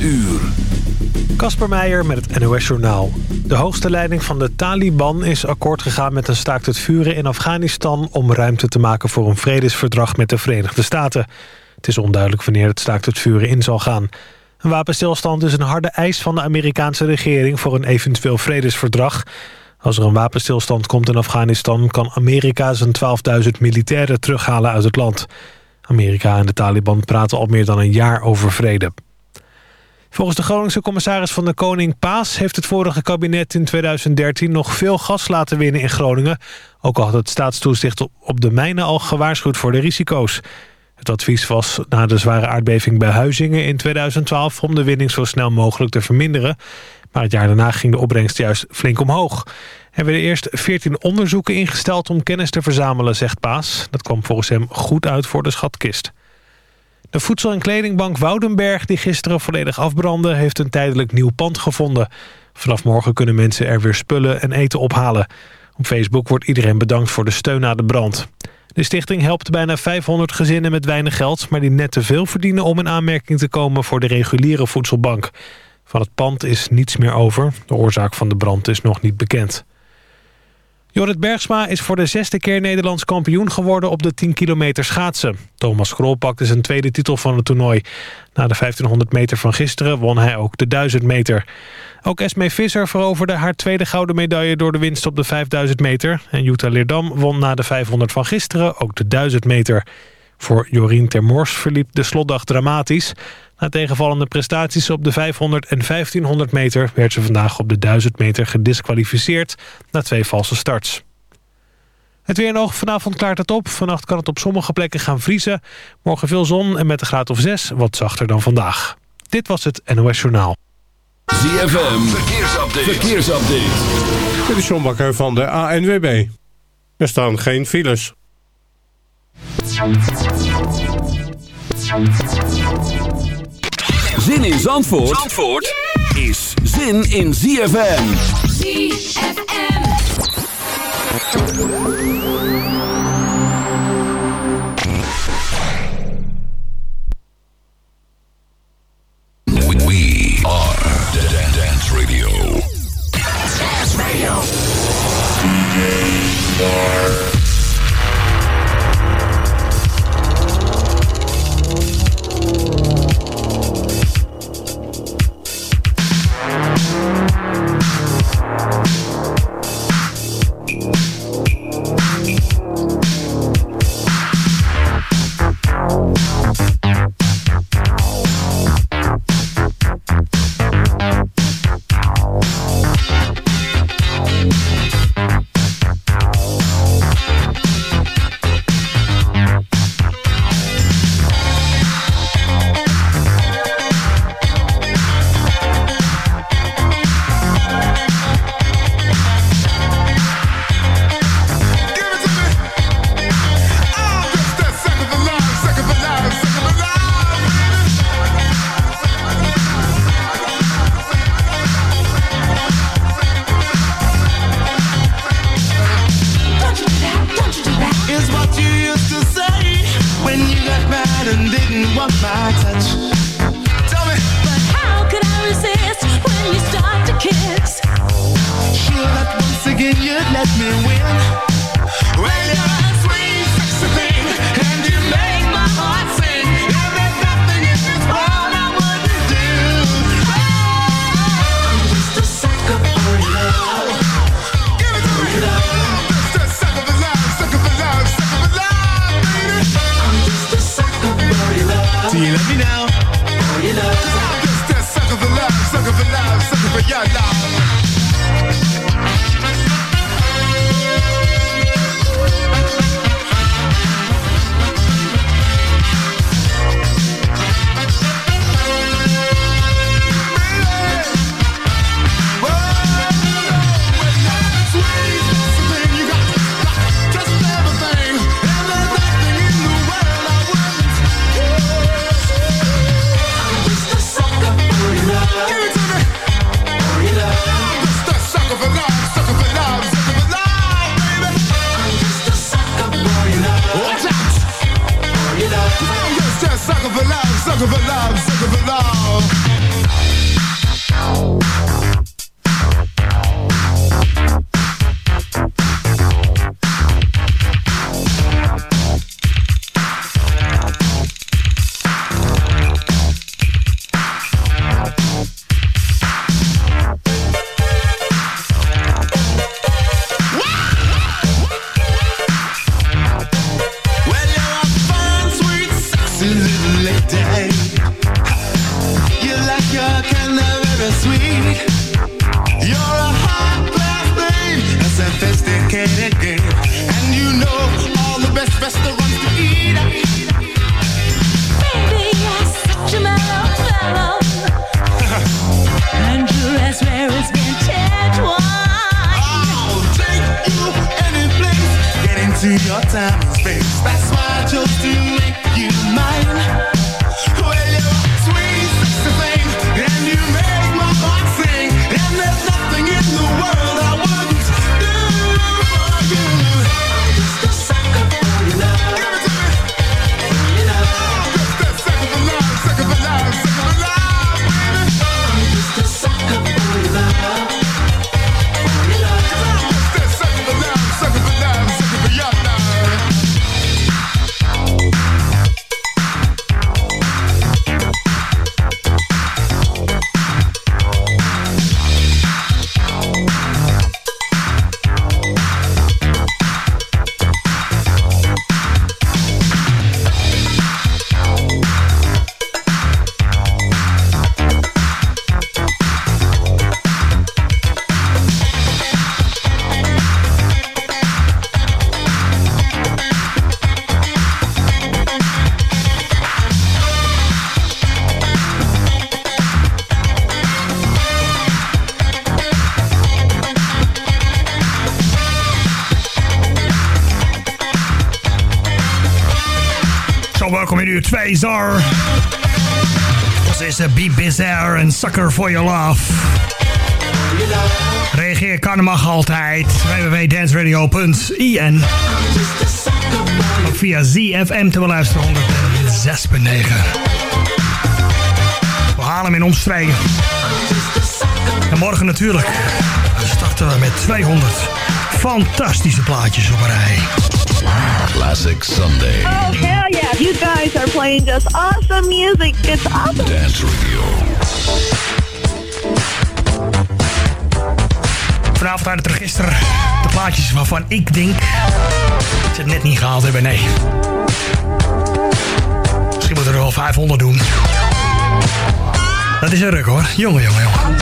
uur. Kasper Meijer met het NOS Journaal. De hoogste leiding van de Taliban is akkoord gegaan met een staakt het vuren in Afghanistan... om ruimte te maken voor een vredesverdrag met de Verenigde Staten. Het is onduidelijk wanneer het staakt het vuren in zal gaan. Een wapenstilstand is een harde eis van de Amerikaanse regering... voor een eventueel vredesverdrag. Als er een wapenstilstand komt in Afghanistan... kan Amerika zijn 12.000 militairen terughalen uit het land. Amerika en de Taliban praten al meer dan een jaar over vrede. Volgens de Groningse commissaris van de Koning Paas... heeft het vorige kabinet in 2013 nog veel gas laten winnen in Groningen. Ook al had het staatstoezicht op de mijnen al gewaarschuwd voor de risico's. Het advies was na de zware aardbeving bij Huizingen in 2012... om de winning zo snel mogelijk te verminderen. Maar het jaar daarna ging de opbrengst juist flink omhoog. Er werden eerst 14 onderzoeken ingesteld om kennis te verzamelen, zegt Paas. Dat kwam volgens hem goed uit voor de schatkist. De voedsel- en kledingbank Woudenberg, die gisteren volledig afbrandde... heeft een tijdelijk nieuw pand gevonden. Vanaf morgen kunnen mensen er weer spullen en eten ophalen. Op Facebook wordt iedereen bedankt voor de steun na de brand. De stichting helpt bijna 500 gezinnen met weinig geld... maar die net te veel verdienen om in aanmerking te komen... voor de reguliere voedselbank. Van het pand is niets meer over. De oorzaak van de brand is nog niet bekend. Jorrit Bergsma is voor de zesde keer Nederlands kampioen geworden op de 10 kilometer schaatsen. Thomas Krol pakte zijn tweede titel van het toernooi. Na de 1500 meter van gisteren won hij ook de 1000 meter. Ook Esme Visser veroverde haar tweede gouden medaille door de winst op de 5000 meter. En Jutta Leerdam won na de 500 van gisteren ook de 1000 meter. Voor Jorien Termors verliep de slotdag dramatisch. Na tegenvallende prestaties op de 500 en 1500 meter... werd ze vandaag op de 1000 meter gedisqualificeerd... na twee valse starts. Het weer nog. Vanavond klaart het op. Vannacht kan het op sommige plekken gaan vriezen. Morgen veel zon en met een graad of 6 wat zachter dan vandaag. Dit was het NOS Journaal. ZFM. Verkeersupdate. Verkeersupdate. Dit is John Bakker van de ANWB. Er staan geen files. Zin in Zandvoort, Zandvoort is zin in ZFM. ZFM. We are the Dance Radio. Dance Radio. uur me Be Bizarre en Sucker for Your Love. Reageer kan mag altijd. www.danceradio.in Ook via ZFM te beluisteren 106.9. We halen hem in omstreken. En morgen natuurlijk starten we met 200 fantastische plaatjes op een rij. Classic Sunday. Oh, hell yeah. You guys are playing just awesome music. It's awesome. Dance Radio. Vanavond uit het register de plaatjes waarvan ik denk dat ze het net niet gehaald hebben. Nee. Misschien moeten we er wel 500 doen. Dat is een ruk hoor. Jongen, jongen, jongen.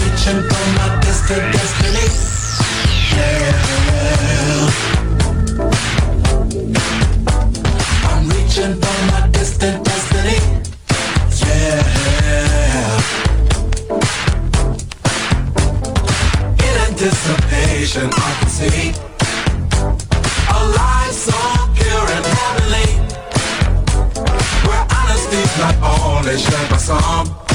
Some,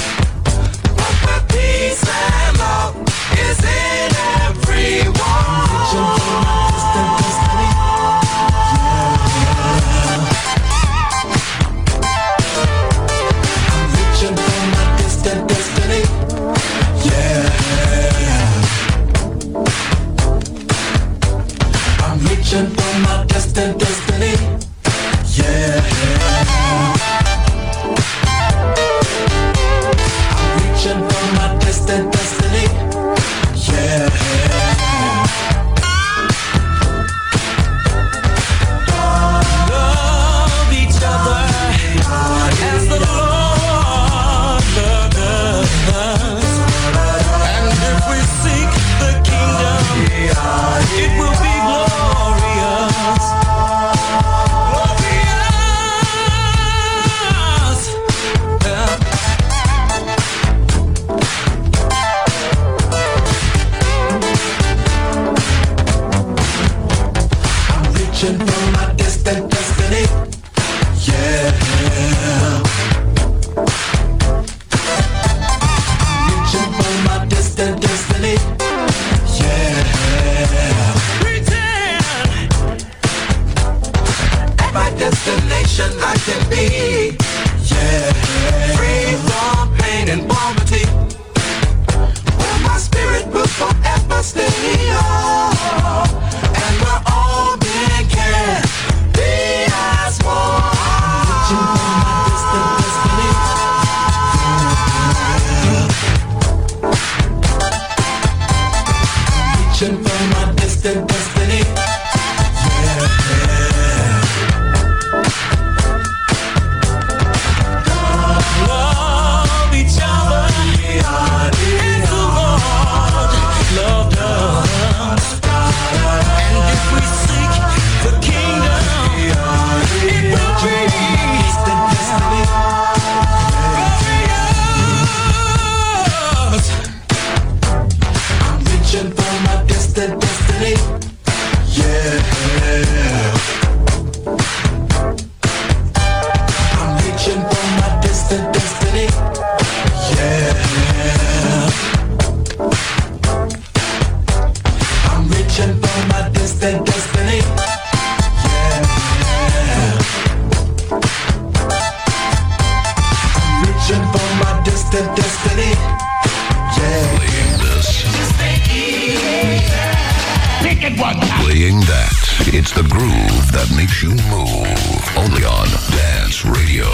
Playing that. It's the groove that makes you move. Only on Dance Radio.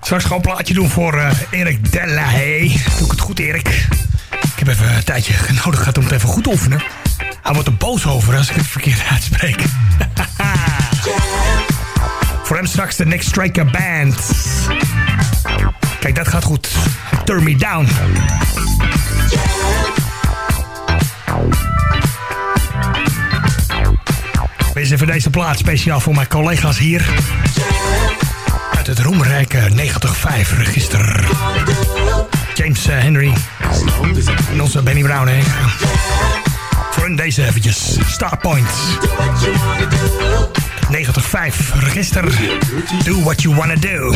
Straks gewoon een plaatje doen voor eh, Erik Delahaye. Doe ik het goed, Erik? Ik heb even een tijdje nodig gehad om het even goed te oefenen. Hij wordt er boos over als ik het verkeerd uitspreek. straks de Next Striker Band. Kijk, dat gaat goed. Turn me down. Wees even deze plaats speciaal voor mijn collega's hier. Uit het roemrijke 95-register. James eh, Henry. En onze Benny Brown, hè. Voor deze eventjes. Starpoint. 95, register. Do what you wanna do.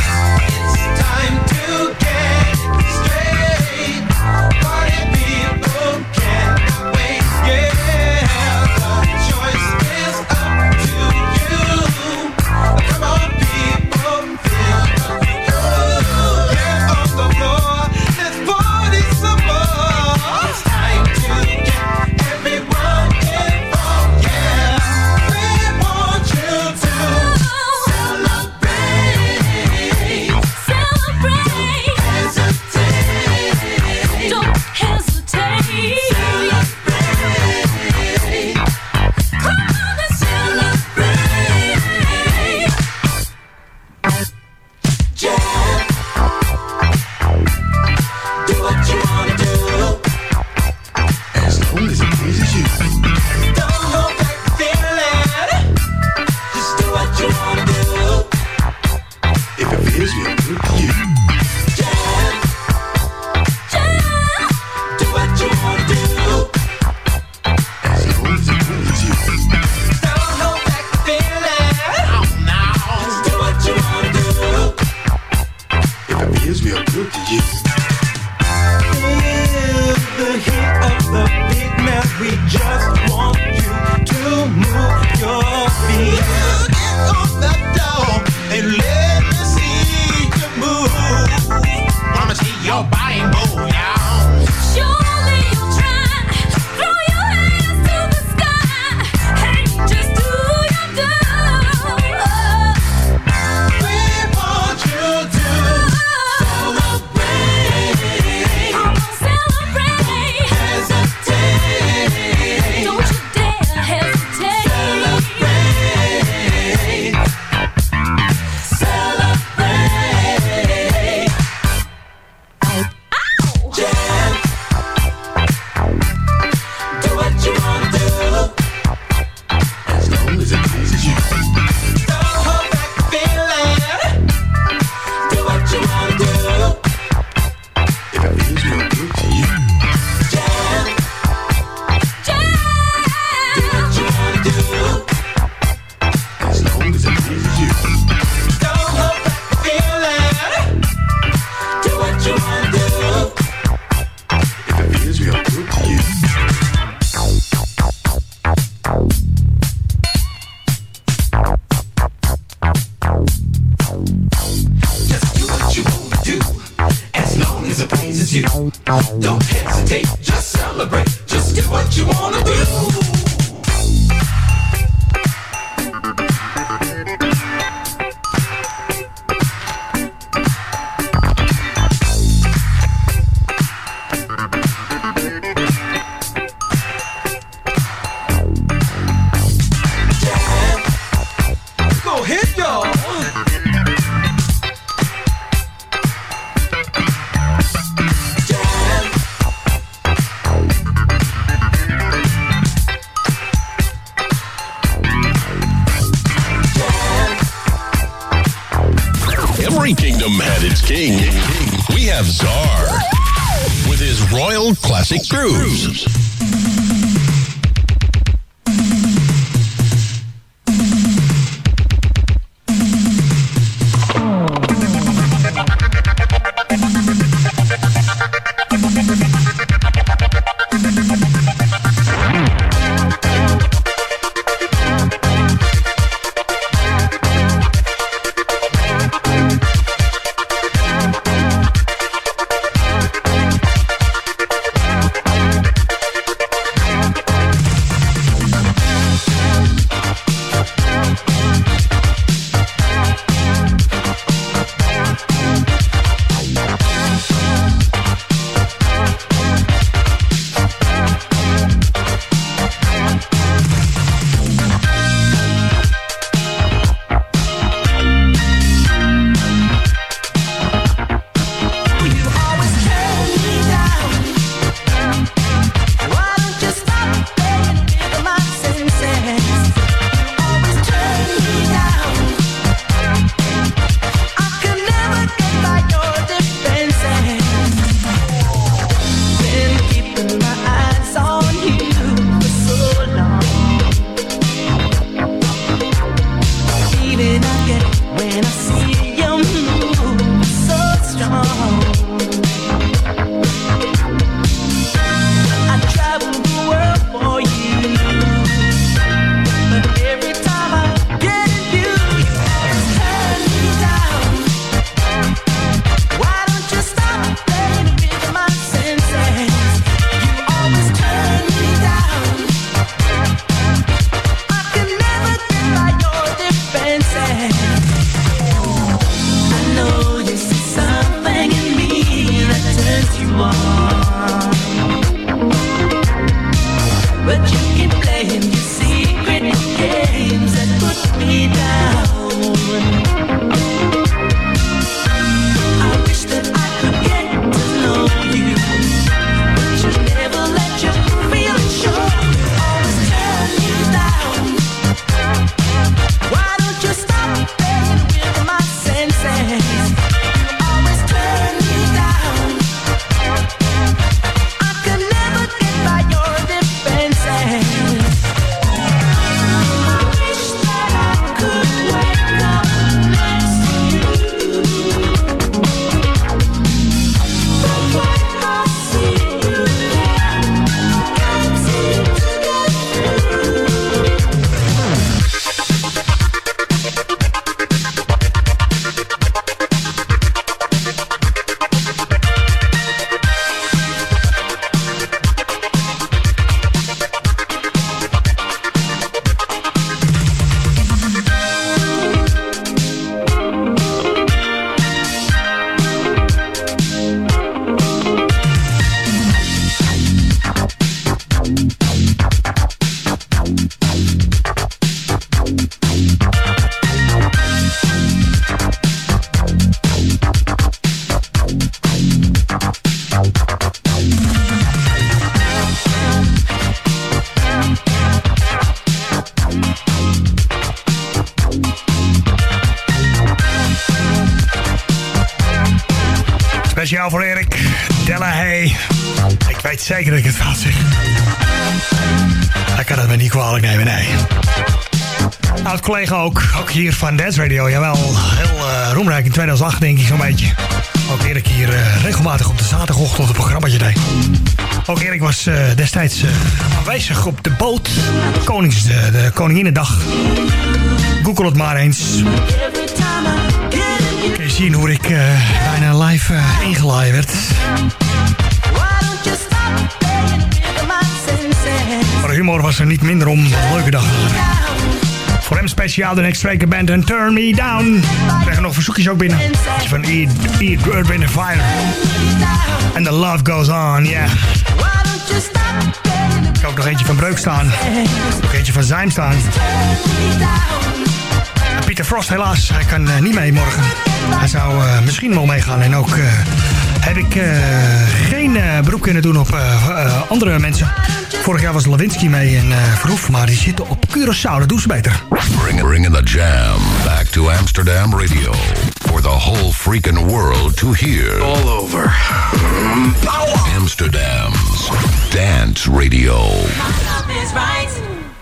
Yeah. is you. Don't hesitate, just celebrate, just do what you wanna do. Zeker dat ik het fout zeg. Hij kan het me niet kwalijk nemen, nee. Oud collega ook, ook hier van Dance Radio. Jawel, heel eh, roemrijk in 2008 denk ik zo'n beetje. Ook Erik hier eh, regelmatig op de zaterdagochtend een programmaatje deed. Ook Erik was eh, destijds aanwezig op de boot. Konings, de, de Koninginnedag. Google het maar eens. Kun je zien hoe ik bijna live ingelaaid werd. Maar humor was er niet minder om. Leuke dag. Voor hem speciaal de Next Striker Band en Turn Me Down. We krijgen nog verzoekjes ook binnen. Van Eat, Wind and Fire. And the love goes on, yeah. Ik heb ook nog eentje van Breuk staan. Nog eentje van Zijm staan. Pieter Frost helaas, hij kan eh, niet mee morgen. Hij zou eh, misschien wel meegaan. En ook eh, heb ik eh, geen eh, beroep kunnen doen op eh, andere mensen. Vorig jaar was Lewinsky mee en eh Verhoef, maar die zitten op Curaçao. Dat doen ze beter. Bring, bringing the jam back to Amsterdam Radio for the whole freaking world to hear. All over. Amsterdam's Dance Radio. My love is right.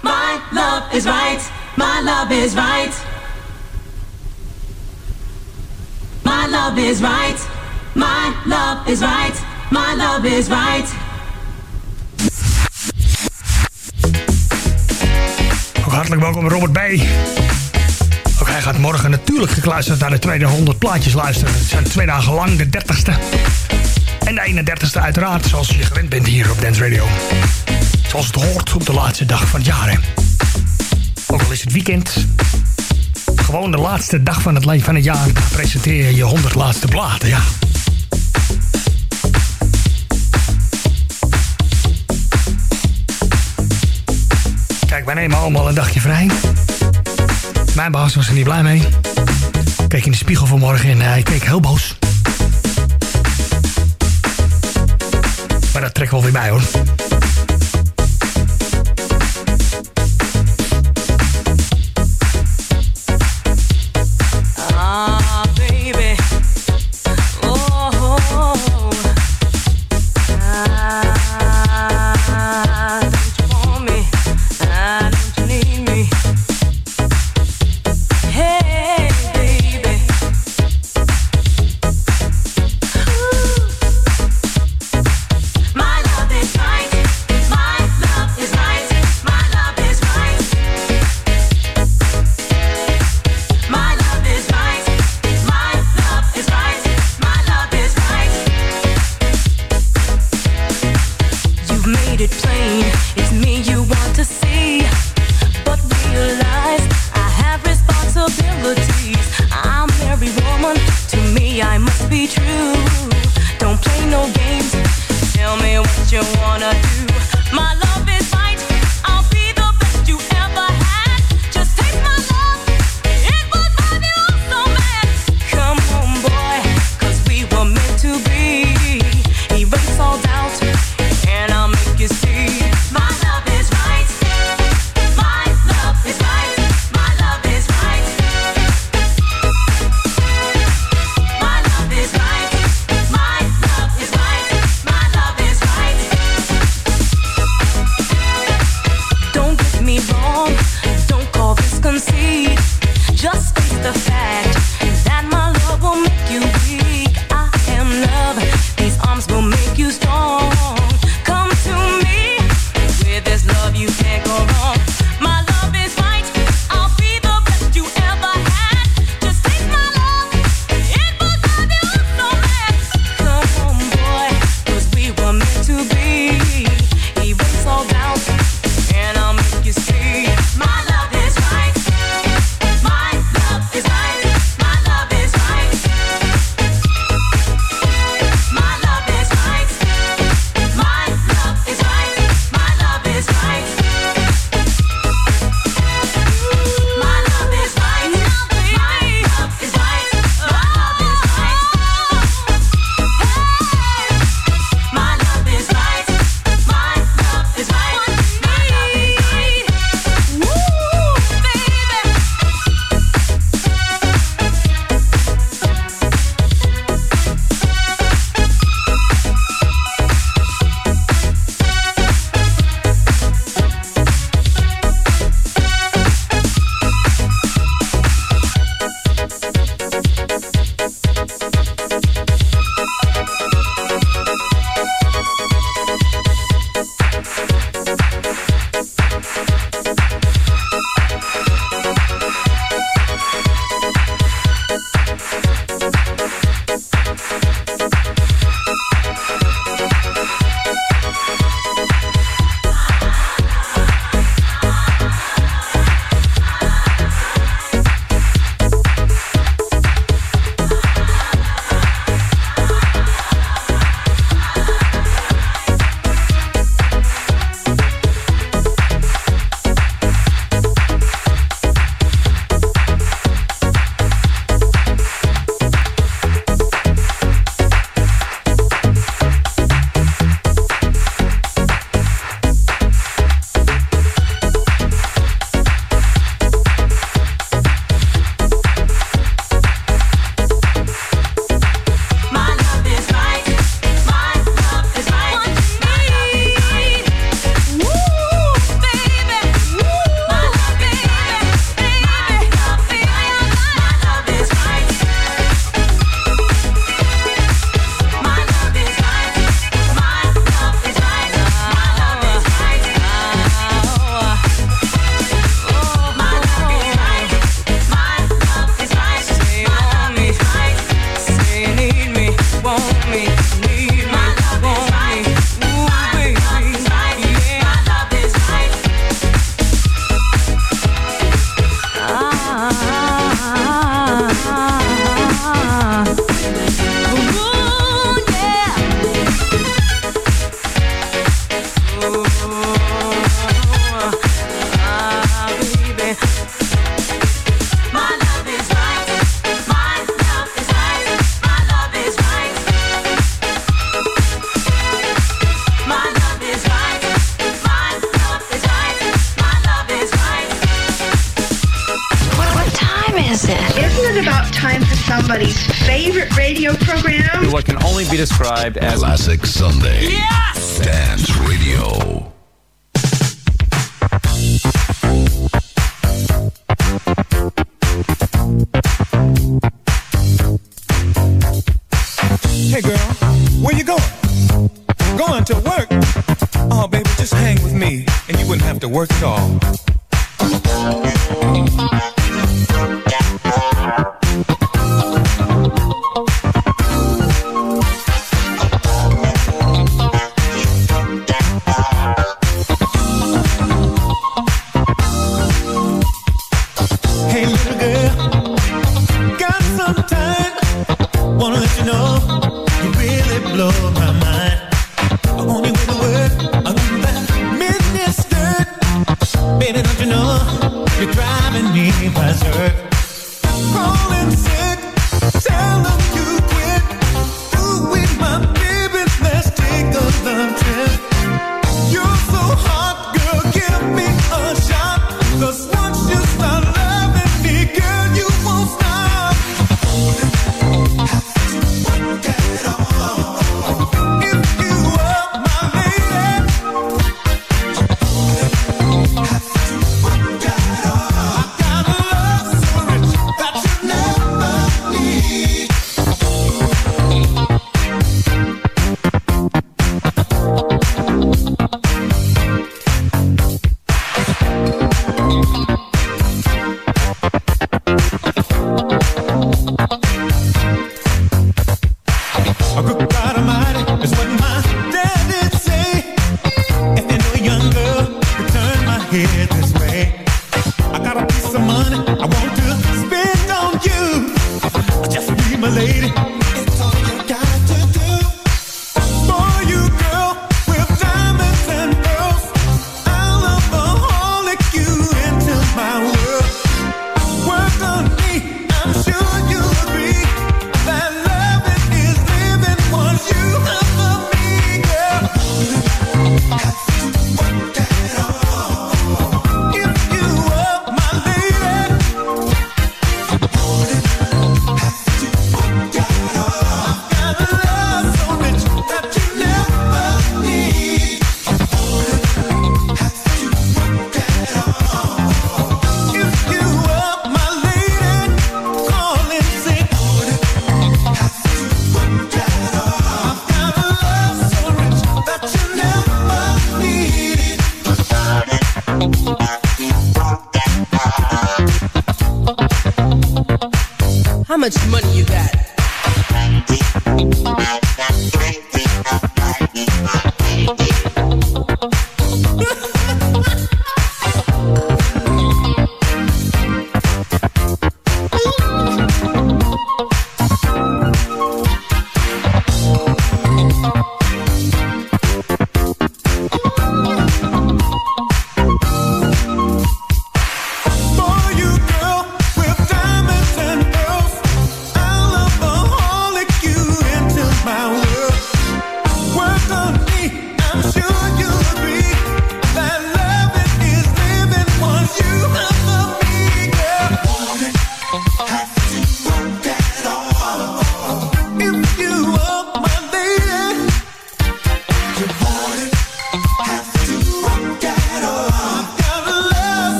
My love is right. My love is right. My love is right. My love is right. My love is right. Ook hartelijk welkom Robert B. Ook hij gaat morgen natuurlijk gekluisterd naar de tweede 100 plaatjes luisteren. Het zijn twee dagen lang, de 30ste. En de 31ste uiteraard, zoals je gewend bent hier op Dance Radio. Zoals het hoort op de laatste dag van het jaar. Ook al is het weekend. Gewoon de laatste dag van het, van het jaar presenteer je 100 laatste platen, ja. Kijk, wij nemen allemaal een dagje vrij. Mijn baas was er niet blij mee. Keek in de spiegel vanmorgen en hij keek heel boos. Maar dat we wel weer bij hoor. Described as Classic Sunday. Much money you got?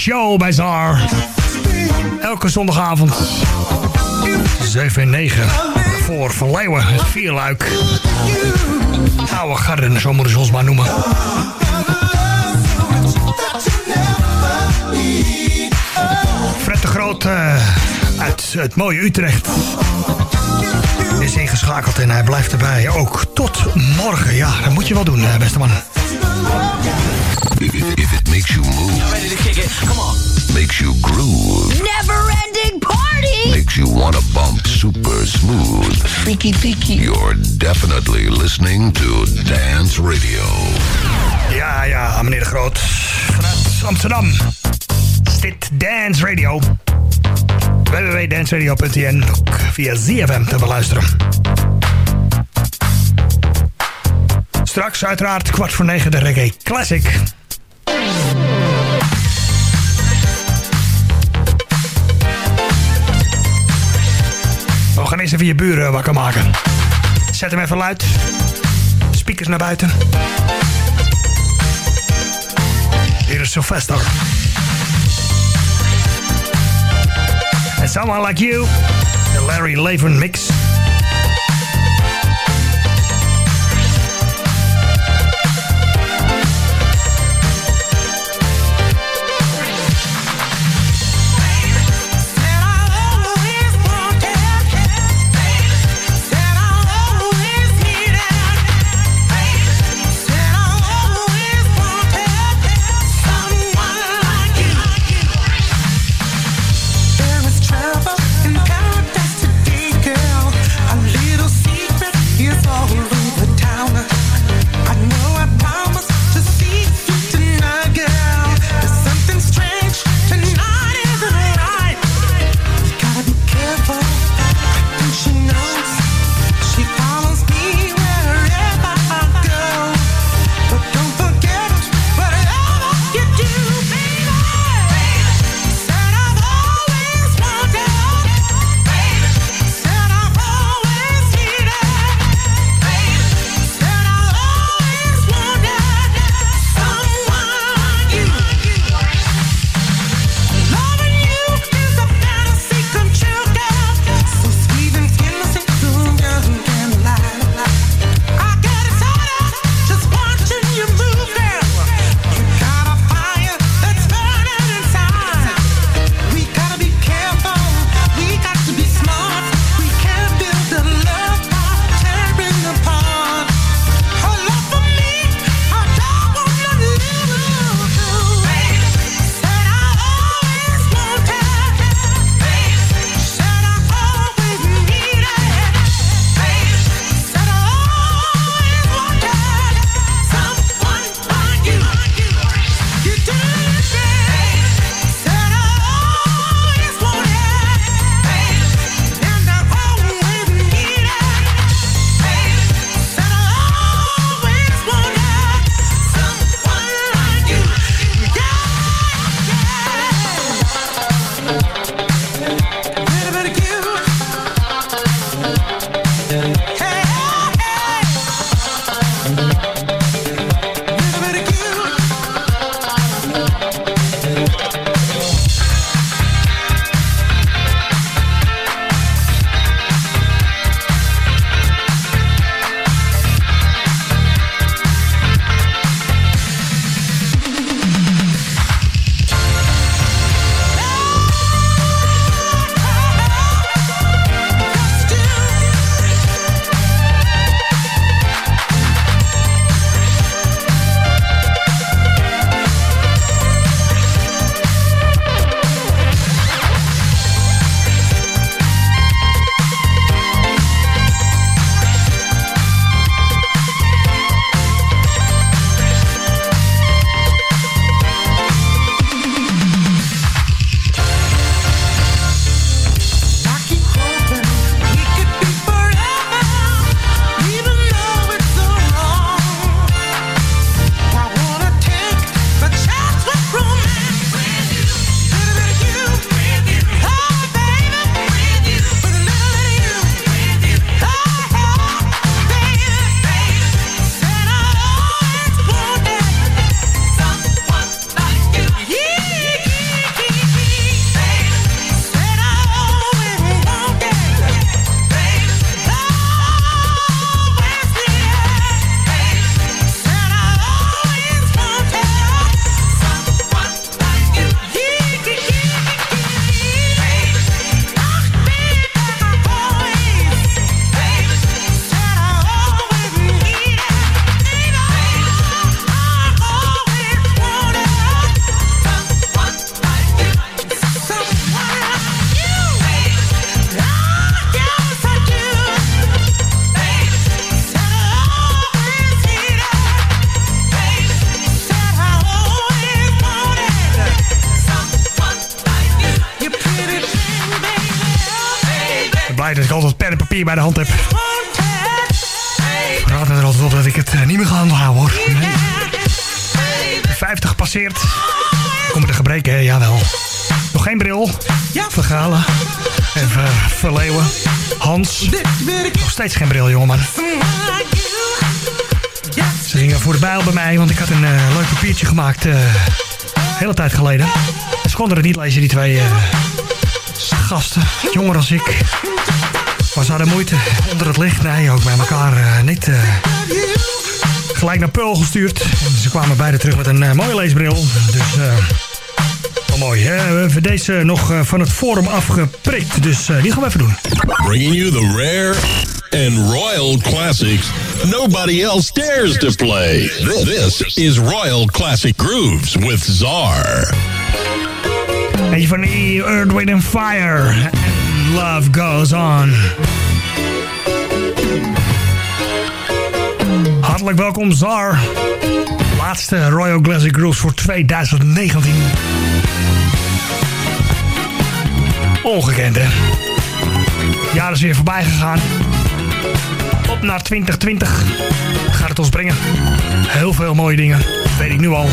Show bij Zar. Elke zondagavond. 7 en 9. Voor Van Leeuwen, het Vierluik. Oude garden, zo moeten ze ons maar noemen. Fred de Groot eh, uit het mooie Utrecht is ingeschakeld en hij blijft erbij. Ook tot morgen. Ja, dat moet je wel doen, eh, beste man. If, if it makes you move, makes you groove, Never ending party! makes you wanna bump super smooth, Freaky freaky. you're definitely listening to Dance Radio. Ja, ja, meneer de Groot. Vanuit Amsterdam. Is dit Dance Radio. www.danceradio.nl Ook via ZFM te beluisteren. Straks uiteraard kwart voor negen de Reggae Classic. We gaan even je buren wakker maken. Zet hem even luid. Speakers naar buiten. Hier is Sylvester. And Someone Like You. De Larry Levin mix. Bij de hand heb. Raad er altijd op dat ik het eh, niet meer ga houden hoor. Nee. 50 gepasseerd. Komen de gebreken, hè? jawel. Nog geen bril. Vergalen. Even verleeuwen. Hans. Nog steeds geen bril, jongeman. Ze gingen voor de bijl bij mij, want ik had een eh, leuk papiertje gemaakt. eh hele tijd geleden. Ze konden het niet lezen, die twee gasten. Jonger als ik. Maar ze hadden moeite onder het licht. Nee, ook bij elkaar eh, niet. eh, gelijk naar Pearl gestuurd. En ze kwamen beide terug met een eh, mooie leesbril. Dus wel mooi. Hè? We hebben deze nog van het forum afgeprikt. Dus die gaan we even doen. Bringing you the rare and royal classics nobody else dares to play. This is Royal Classic Grooves with Czar. Eentje van Earth, Wind and Fire. Love Goes On. Hartelijk welkom, Zar. Laatste Royal Classic Grooves voor 2019. Ongekend, hè? Het jaar is weer voorbij gegaan. Op naar 2020. Gaat het ons brengen. Heel veel mooie dingen. Dat weet ik nu al.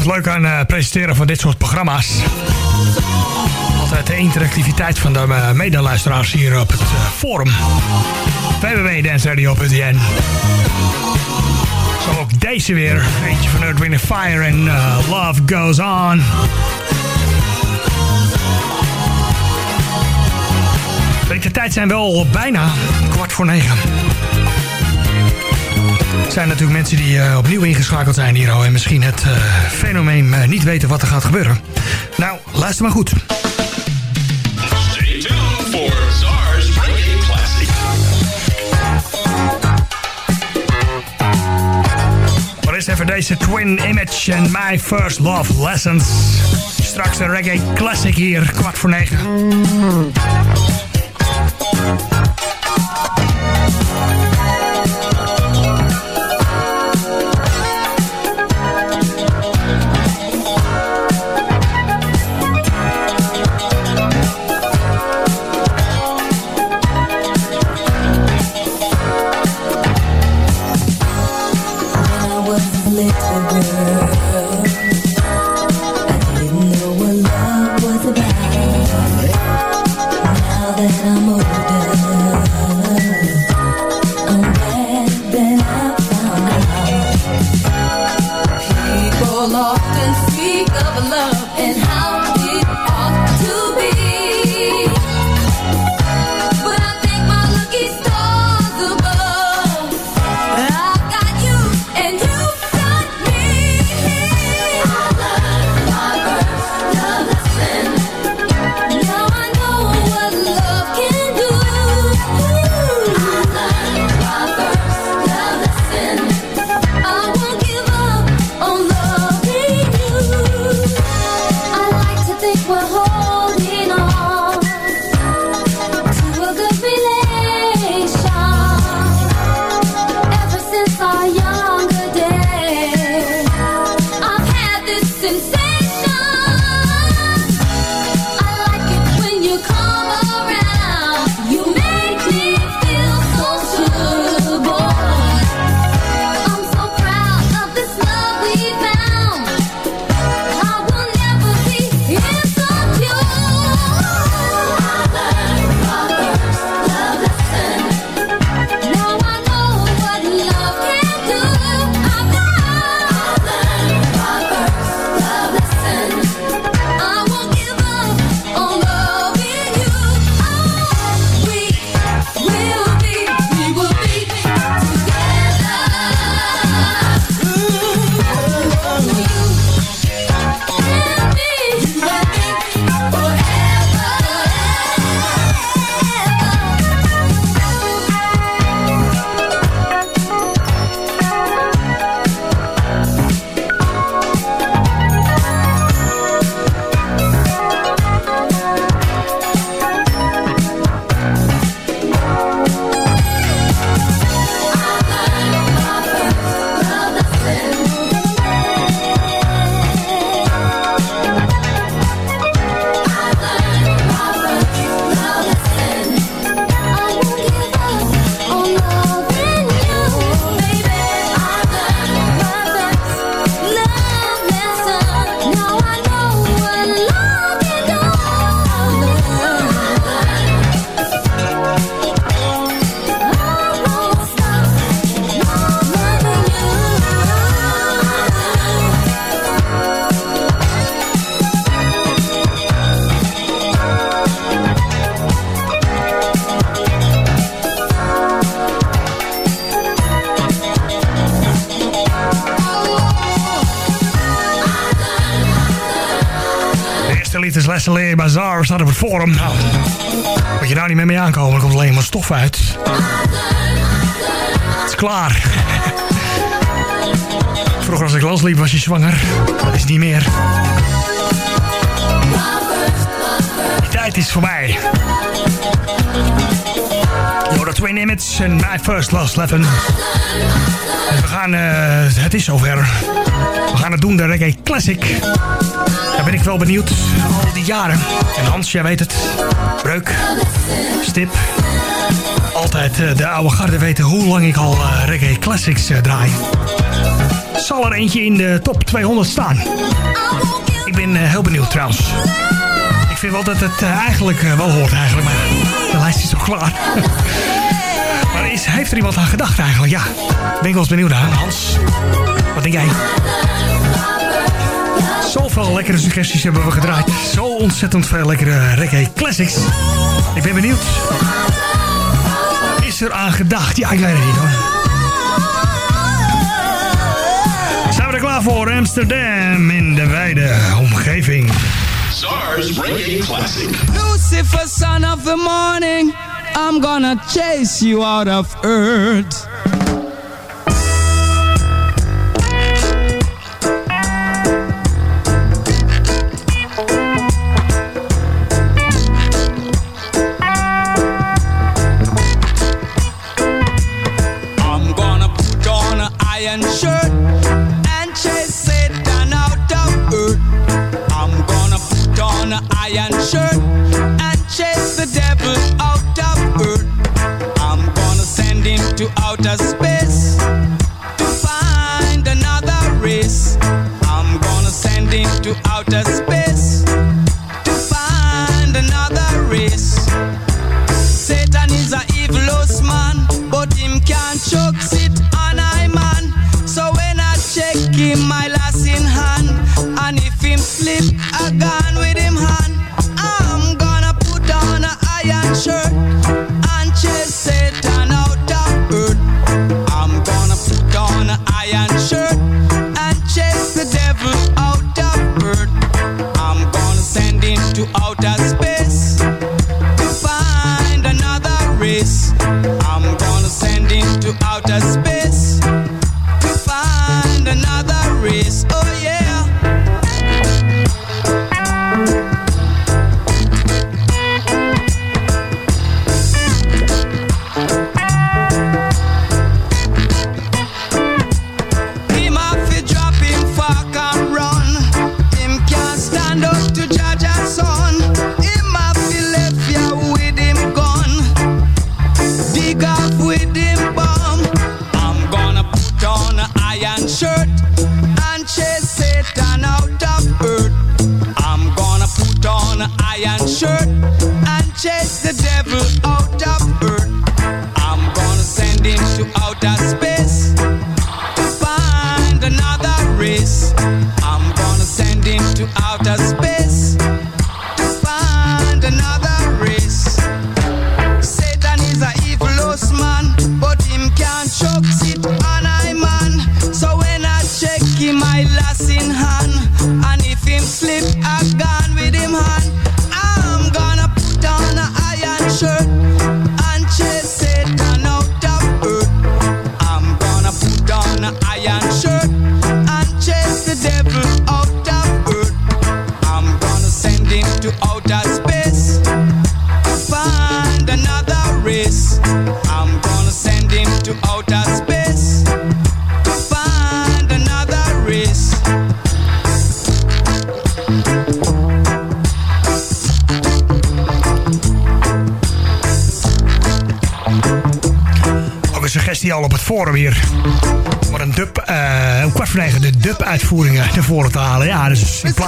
Het leuk aan het presenteren van dit soort programma's. Altijd de interactiviteit van de eh, medeluisteraars hier op het eh, forum. www.danceradio.nl Zo ook deze weer. Eentje van Earth, Fire en eh, Love Goes On. De tijd zijn wel bijna kwart voor negen. Er zijn natuurlijk mensen die eh, opnieuw ingeschakeld zijn hier al... en misschien het eh, fenomeen eh, niet weten wat er gaat gebeuren. Nou, luister maar goed. Stay tuned for Classic. Even deze Twin Image and My First Love Lessons. Straks een reggae classic hier, kwart voor negen. Forum. Nou, moet je nou niet met mee aankomen, er komt alleen maar stof uit. Het is klaar. Vroeger als ik losliep was je zwanger. Dat is niet meer. Die tijd is voorbij. Yoda Twin Image en My First Last Lesson. En we gaan, eh, het is zover. We gaan het doen, de Reggae Classic. Ben ik wel benieuwd. Al die jaren. En Hans, jij weet het. Breuk. Stip. Altijd eh, de oude garde weten hoe lang ik al eh, reggae classics eh, draai. Zal er eentje in de top 200 staan? Ik ben heel benieuwd trouwens. Ik vind wel dat het eigenlijk wel hoort eigenlijk. Maar de lijst is al klaar. maar is, heeft er iemand aan gedacht eigenlijk? Ja. Ben ik wel eens benieuwd naar. Hans, wat denk jij? Zoveel lekkere suggesties hebben we gedraaid. Zo ontzettend veel lekkere reggae classics. Ik ben benieuwd. Is er aan gedacht? Ja, ik weet het niet hoor. Zijn we er klaar voor? Amsterdam in de wijde omgeving. SARS Reggae Classic. Lucifer, son of the morning, I'm gonna chase you out of earth. outer space to find another race. I'm gonna send him to outer space.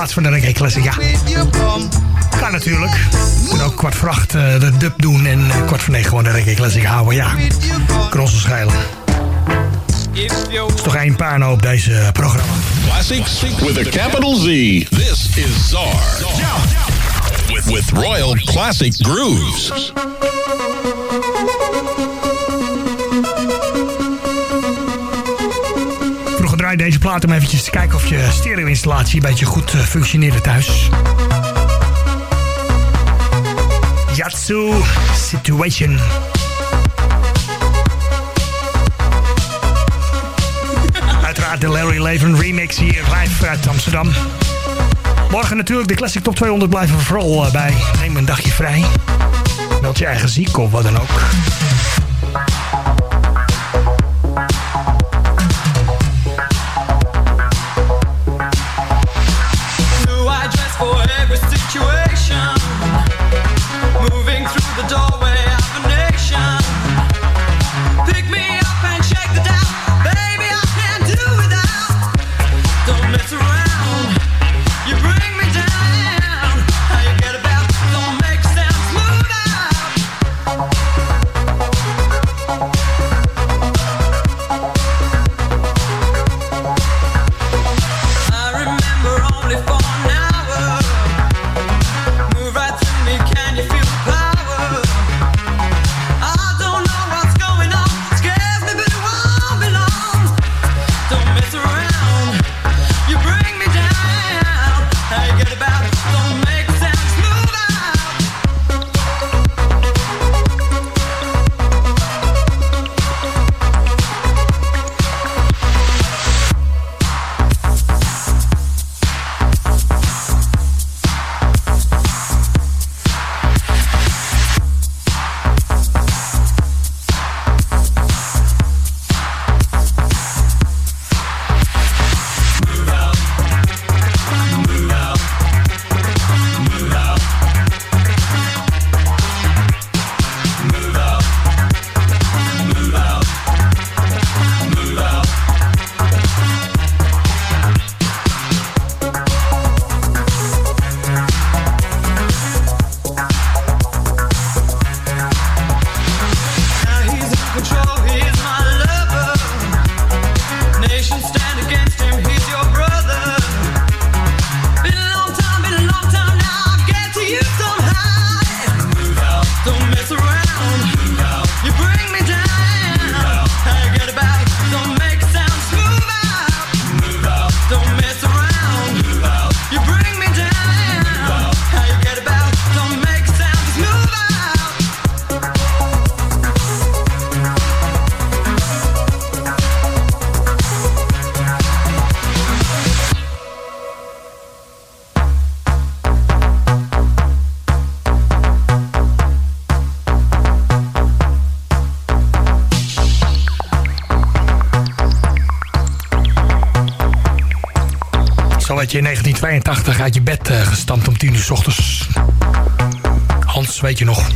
plaats van de reggae classic, ja. Kan natuurlijk. We ook kwart voor acht eh, de dub doen en eh, kwart voor negen gewoon de reggae classic houden, ja. Krossen schijlen. is toch één paarno op deze programma. Classics with a capital Z. This is ZAR. With, with Royal Classic Grooves. draai deze plaat om eventjes te kijken of je stereo-installatie een beetje goed eh, functioneerde thuis. Yatsu Situation. Uiteraard de Larry Leven remix hier live uit Amsterdam. Morgen natuurlijk de Classic Top 200 blijven vooral eh, bij. Neem een dagje vrij. Meld je eigen ziek of wat dan ook. Je in 1982 uit je bed uh, gestampt om 10 uur s ochtends. Hans, weet je nog?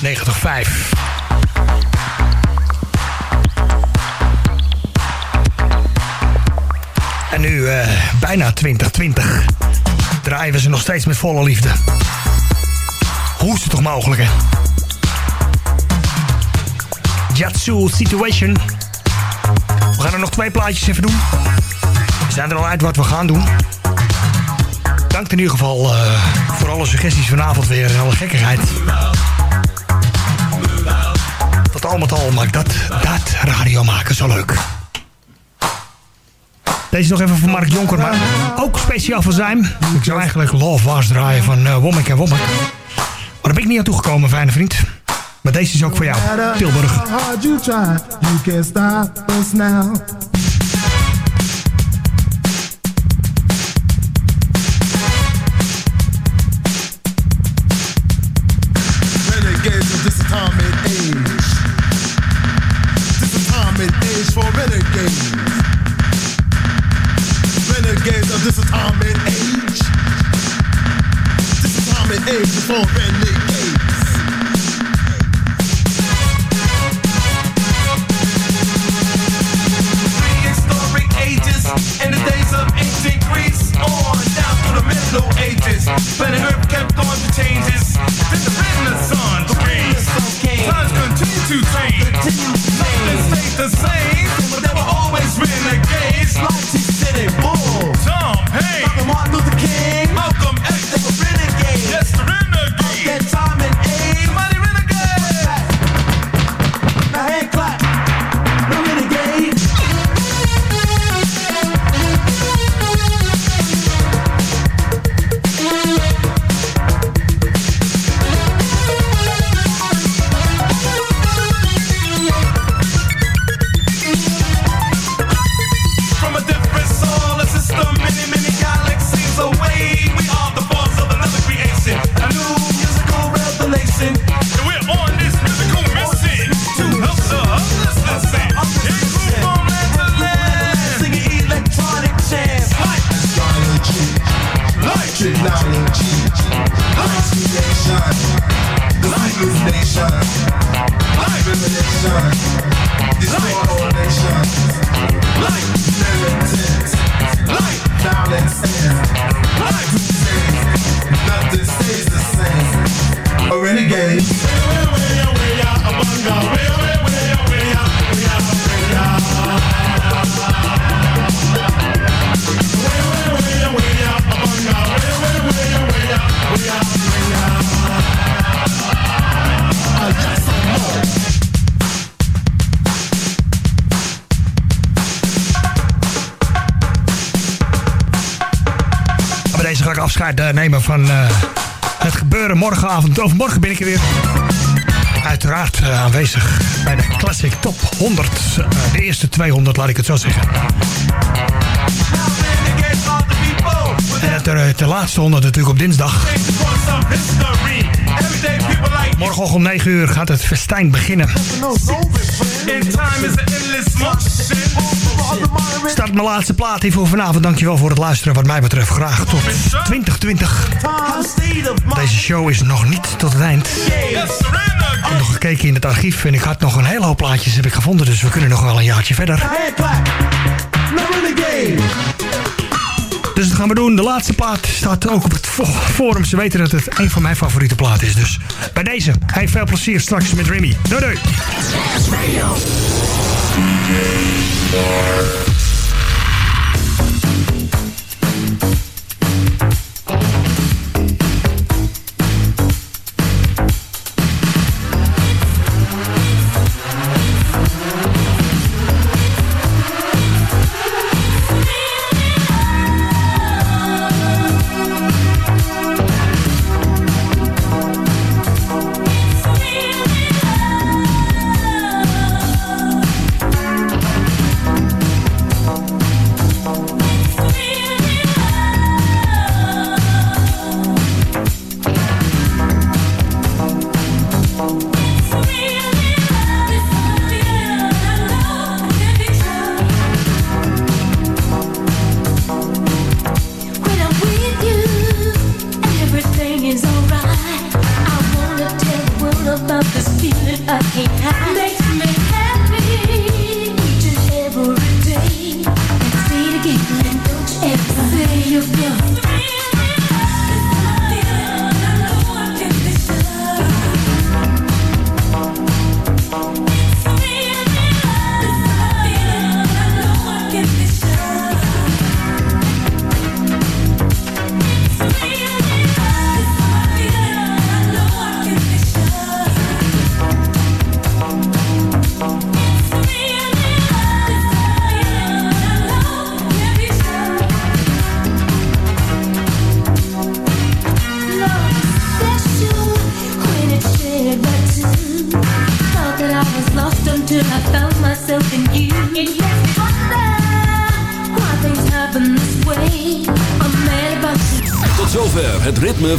95. En nu uh, bijna 2020 draaien ze nog steeds met volle liefde. Hoe is het toch mogelijk, hè? Jatsu Situation. We gaan er nog twee plaatjes even doen. We zijn er al uit wat we gaan doen. Dank in ieder geval uh, voor alle suggesties vanavond weer en alle gekkigheid. Dat al met al maakt dat, dat radio maken zo leuk. Deze nog even voor Mark Jonker, maar ook speciaal voor zijn. Ik zou eigenlijk Love Was draaien van uh, Womack en Womack. Maar daar ben ik niet aan toegekomen, fijne vriend. Maar deze is ook voor jou, Tilburg. technology. Hallucination, hallucination, revelation, disordination, light militant, light violence, light disease. Nothing stays the same. A renegade. Afscheid eh, van eh, het gebeuren morgenavond. Of morgen ben ik er weer. Uiteraard eh, aanwezig bij de Classic Top 100. eh, de eerste 200, laat ik het zo zeggen. En eh, de laatste 100 natuurlijk op dinsdag. Morgenochtend om 9 uur gaat het festijn beginnen. Start mijn laatste plaat hier voor vanavond. Dankjewel voor het luisteren. Wat mij betreft graag tot 2020. Deze show is nog niet tot het eind. Ik heb nog gekeken in het archief en ik had nog een hele hoop plaatjes heb ik gevonden. Dus we kunnen nog wel een jaartje verder. Dus dat gaan we doen. De laatste plaat staat ook op het fo- forum. Ze weten dat het een van mijn favoriete platen is. Dus bij deze, hey, veel plezier straks met Remy. Doei doei.